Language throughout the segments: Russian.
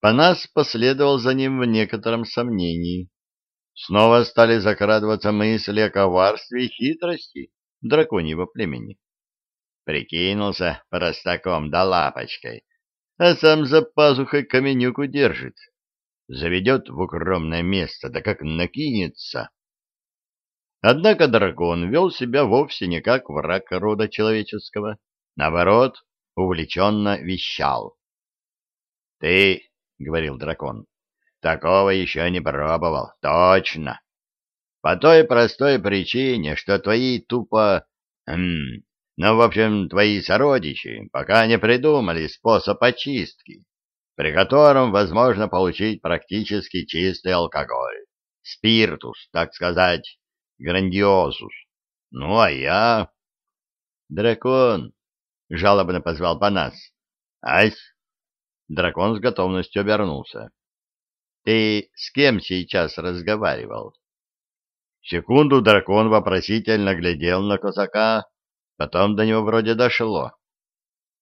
Панас последовал за ним в некотором сомнении. Снова стали закрадываться мысли о коварстве и хитрости драконьего племени. Прикинулся простаком да лапочкой, а сам за пазухой каменюку держит. Заведет в укромное место, да как накинется. Однако дракон вел себя вовсе не как враг рода человеческого. Наоборот, увлеченно вещал. — Ты, — говорил дракон, — такого еще не пробовал, точно. По той простой причине, что твои тупо... Хм, ну, в общем, твои сородичи пока не придумали способ очистки, при котором возможно получить практически чистый алкоголь. Спиртус, так сказать, грандиозус. Ну, а я... Дракон, — жалобно позвал Панас. Ась! Дракон с готовностью обернулся. Ты с кем сейчас разговаривал? Секунду дракон вопросительно глядел на казака, потом до него вроде дошло.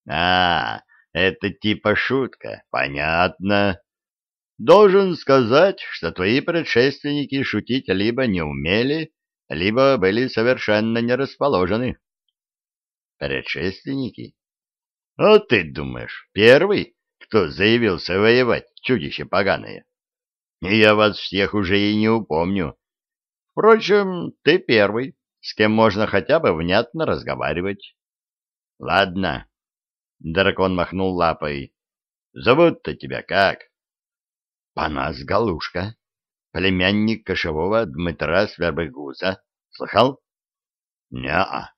А, это типа шутка, понятно. Должен сказать, что твои предшественники шутить либо не умели, либо были совершенно не расположены. Предшественники? А ты думаешь, первый, кто заявился воевать, чудище поганое? Я вас всех уже и не упомню. Впрочем, ты первый, с кем можно хотя бы внятно разговаривать. Ладно. Дракон махнул лапой. Зовут-то тебя как? Панас Галушка племянник кошевого Дмитра Свербыгуза. Слыхал? Неа.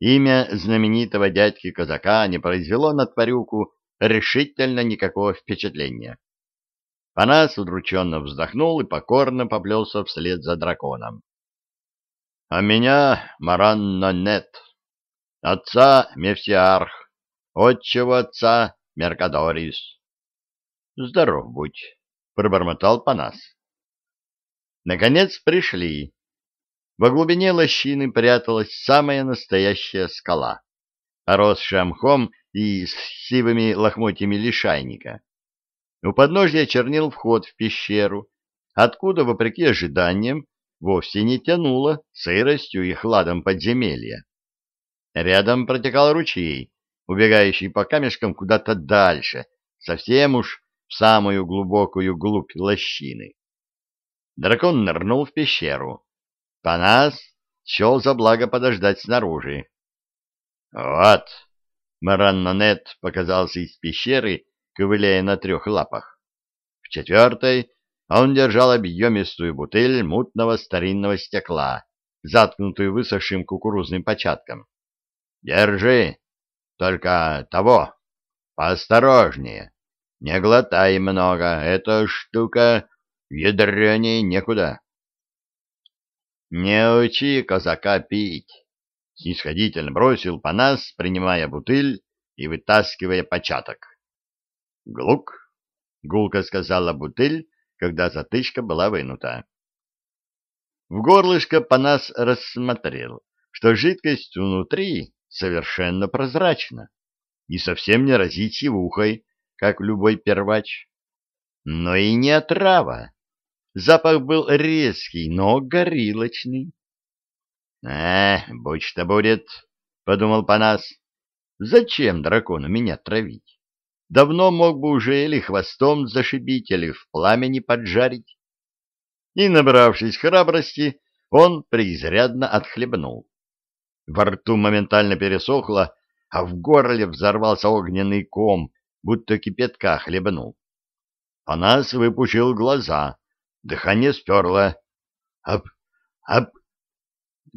Имя знаменитого дядьки-казака не произвело на тварюку решительно никакого впечатления. Панас удрученно вздохнул и покорно поплелся вслед за драконом. — А меня Маранна нет. Отца Мефсиарх, отчего отца Меркадорис. — Здоров будь, — пробормотал Панас. Наконец пришли. Во глубине лощины пряталась самая настоящая скала, поросшая мхом и с сивыми лохмотьями лишайника. У подножья чернил вход в пещеру, откуда, вопреки ожиданиям, вовсе не тянуло сыростью и хладом подземелья. Рядом протекал ручей, убегающий по камешкам куда-то дальше, совсем уж в самую глубокую глубь лощины. Дракон нырнул в пещеру. Панас счел за благо подождать снаружи. «Вот!» — Мараннонет показался из пещеры, ковыляя на трех лапах. В четвертой он держал объемистую бутыль мутного старинного стекла, заткнутую высохшим кукурузным початком. «Держи! Только того! Поосторожнее! Не глотай много, эта штука Ядренее некуда. Не учи казака пить. Снисходительно бросил по нас, принимая бутыль и вытаскивая початок. Глук, гулко сказала бутыль, когда затычка была вынута. В горлышко по нас рассмотрел, что жидкость внутри совершенно прозрачна и совсем не разит сивухой, как любой первач. Но и не отрава. Запах был резкий, но горилочный. — Э, будь что будет, — подумал Панас. — Зачем дракону меня травить? Давно мог бы уже или хвостом зашибить, или в пламени поджарить. И, набравшись храбрости, он преизрядно отхлебнул. Во рту моментально пересохло, а в горле взорвался огненный ком, будто кипятка хлебнул. Панас выпучил глаза Дыхание сперло. Ап, ап.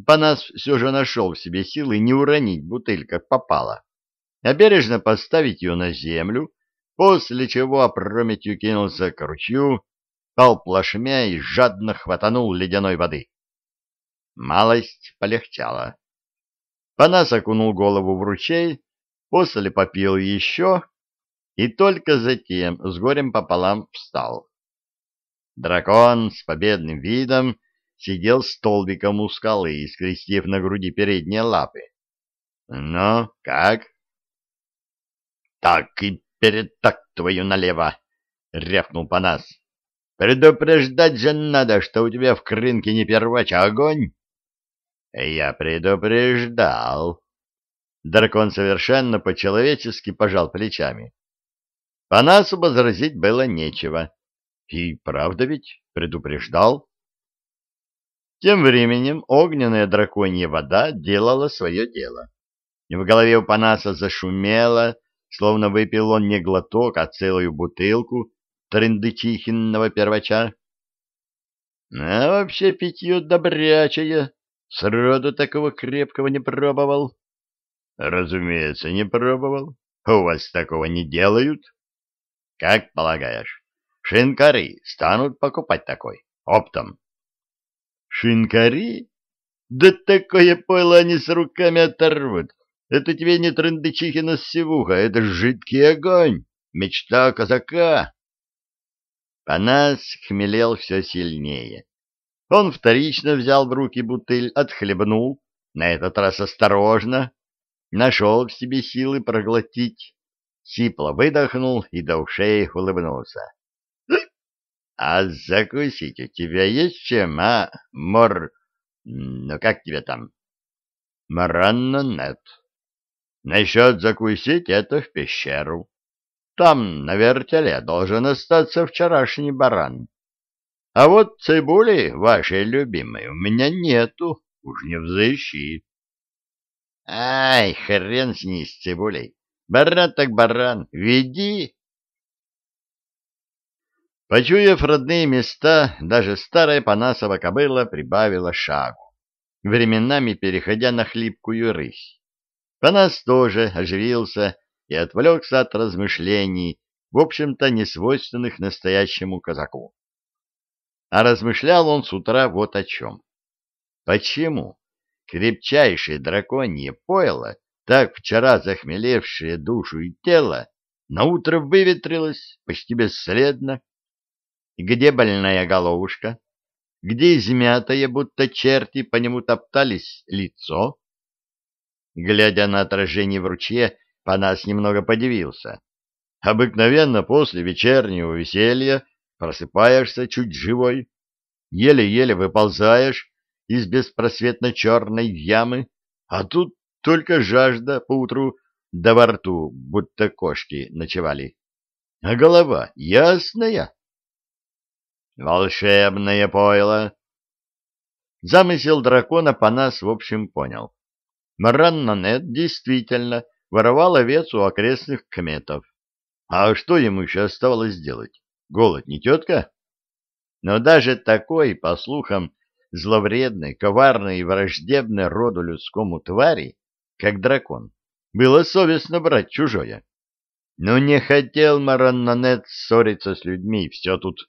Панас все же нашел в себе силы не уронить бутыль, как попало, а бережно поставить ее на землю, после чего опрометью кинулся к ручью, пал плашмя и жадно хватанул ледяной воды. Малость полегчала. Панас окунул голову в ручей, после попил еще и только затем с горем пополам встал. Дракон с победным видом сидел столбиком у скалы, скрестив на груди передние лапы. — Ну, как? — Так и перед так твою налево! рявкнул Панас. Предупреждать же надо, что у тебя в крынке не первач, а огонь. Я предупреждал. Дракон совершенно по-человечески пожал плечами. Панасу возразить было нечего. И правда ведь предупреждал. Тем временем огненная драконья вода делала свое дело. В голове у Панаса зашумело, словно выпил он не глоток, а целую бутылку трындычихинного первача. А вообще питье добрячее, сроду такого крепкого не пробовал. Разумеется, не пробовал. У вас такого не делают. Как полагаешь, шинкари станут покупать такой, оптом? Шинкари? Да такое пойло они с руками оторвут. Это тебе не трындычихина сивуха, это жидкий огонь, мечта казака. Панас хмелел все сильнее. Он вторично взял в руки бутыль, отхлебнул, на этот раз осторожно, нашел в себе силы проглотить, сипло выдохнул и до ушей улыбнулся. — А закусить у тебя есть чем, а, мор... Ну, как тебя там? — Маранна нет. Насчет закусить — это в пещеру. Там, на вертеле, должен остаться вчерашний баран. А вот цибули, вашей любимой, у меня нету, уж не взыщи. Ай, хрен с ней, с цибулей. Баран так баран, веди. Почуяв родные места, даже старая Панасова кобыла прибавила шагу, временами переходя на хлипкую рысь. Панас тоже оживился и отвлекся от размышлений, в общем-то, несвойственных настоящему казаку. А размышлял он с утра вот о чем. Почему крепчайшее драконье пойло, так вчера захмелевшее душу и тело, наутро выветрилось почти бесследно? Где больная головушка? Где измятое, будто черти по нему топтались, лицо? Глядя на отражение в ручье, Панас немного подивился. Обыкновенно после вечернего веселья просыпаешься чуть живой, еле-еле выползаешь из беспросветно черной ямы, а тут только жажда поутру до во рту, будто кошки ночевали. А голова ясная. Волшебное пойло. Замысел дракона Панас в общем понял. Мараннанет действительно воровал овец у окрестных кметов. А что ему еще оставалось делать? Голод не тетка? Но даже такой, по слухам, зловредной, коварной и враждебной роду людскому твари, как дракон, было совестно брать чужое. Но не хотел Мараннанет ссориться с людьми, все тут.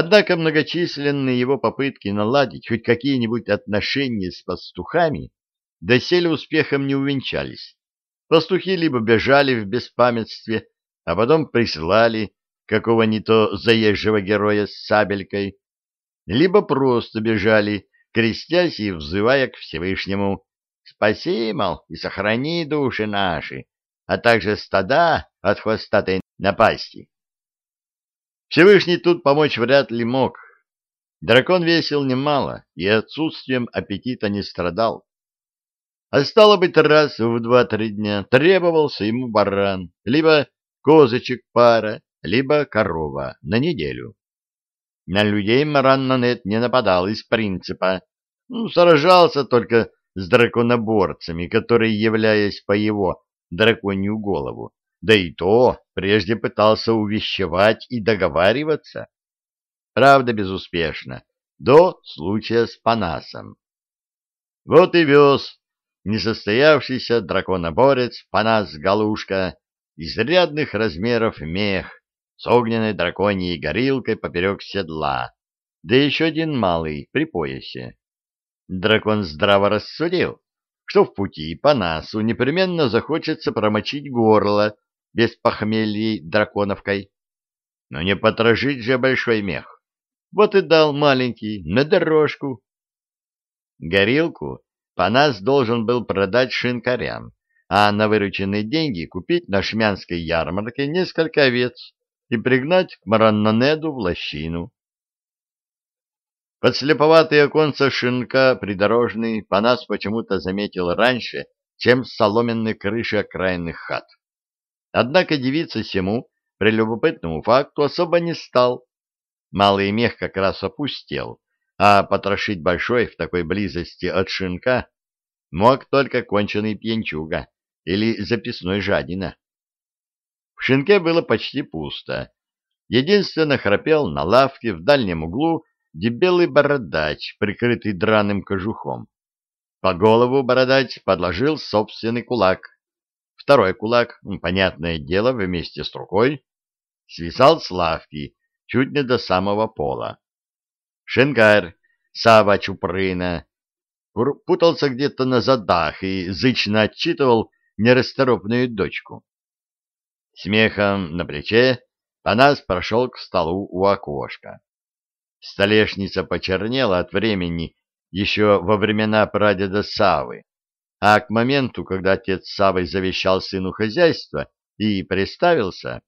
Однако многочисленные его попытки наладить хоть какие-нибудь отношения с пастухами доселе успехом не увенчались. Пастухи либо бежали в беспамятстве, а потом прислали какого ни то заезжего героя с сабелькой, либо просто бежали, крестясь и взывая к Всевышнему «Спаси, мол, и сохрани души наши, а также стада от хвостатой напасти». Всевышний тут помочь вряд ли мог. Дракон весил немало и отсутствием аппетита не страдал. А стало быть, раз в два-три дня требовался ему баран, либо козочек пара, либо корова на неделю. На людей Мараннанет не нападал из принципа, ну, сражался только с драконоборцами, которые, являясь по его драконью голову, да и то прежде пытался увещевать и договариваться. Правда, безуспешно, до случая с Панасом. Вот и вез несостоявшийся драконоборец Панас Галушка, изрядных размеров мех, с огненной драконьей горилкой поперек седла, да еще один малый при поясе. Дракон здраво рассудил, что в пути Панасу непременно захочется промочить горло без похмелья драконовкой. Но не потрошить же большой мех. Вот и дал маленький на дорожку. Горилку Панас должен был продать шинкарям, а на вырученные деньги купить на шмянской ярмарке несколько овец, и пригнать к Мараннонеду в лощину. Подслеповатый оконца шинка придорожный по нас почему-то заметил раньше, чем соломенные крыши окраинных хат. Однако девица сему прелюбопытному факту особо не стал. Малый мех как раз опустел, а потрошить большой в такой близости от шинка мог только конченый пьянчуга или записной жадина. В шинке было почти пусто. Единственно храпел на лавке в дальнем углу дебелый бородач, прикрытый драным кожухом. По голову бородач подложил собственный кулак. Второй кулак, понятное дело, вместе с рукой, свисал с лавки чуть не до самого пола. Шенгарь, Сава Чупрына, путался где-то на задах и зычно отчитывал нерасторопную дочку. Смехом на плече Панас прошел к столу у окошка. Столешница почернела от времени еще во времена прадеда Савы, а к моменту, когда отец Савы завещал сыну хозяйство и представился,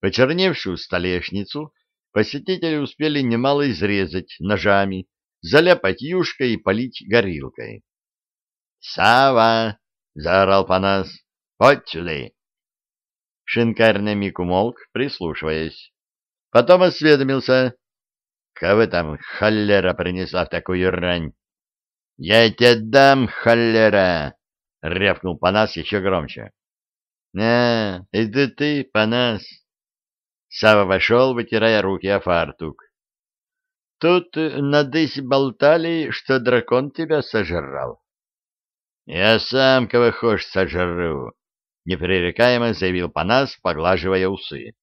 почерневшую столешницу посетители успели немало изрезать ножами, заляпать юшкой и полить горилкой. «Сава!» — заорал Панас. «Подь сюда!» Шинкарь на миг умолк, прислушиваясь. Потом осведомился. Кого там холера принесла в такую рань? — Я тебе дам, холера! — рявкнул Панас еще громче. — А, это ты, Панас? Сава вошел, вытирая руки о фартук. — Тут надысь болтали, что дракон тебя сожрал. — Я сам кого хочешь сожру, — непререкаемо заявил Панас, поглаживая усы.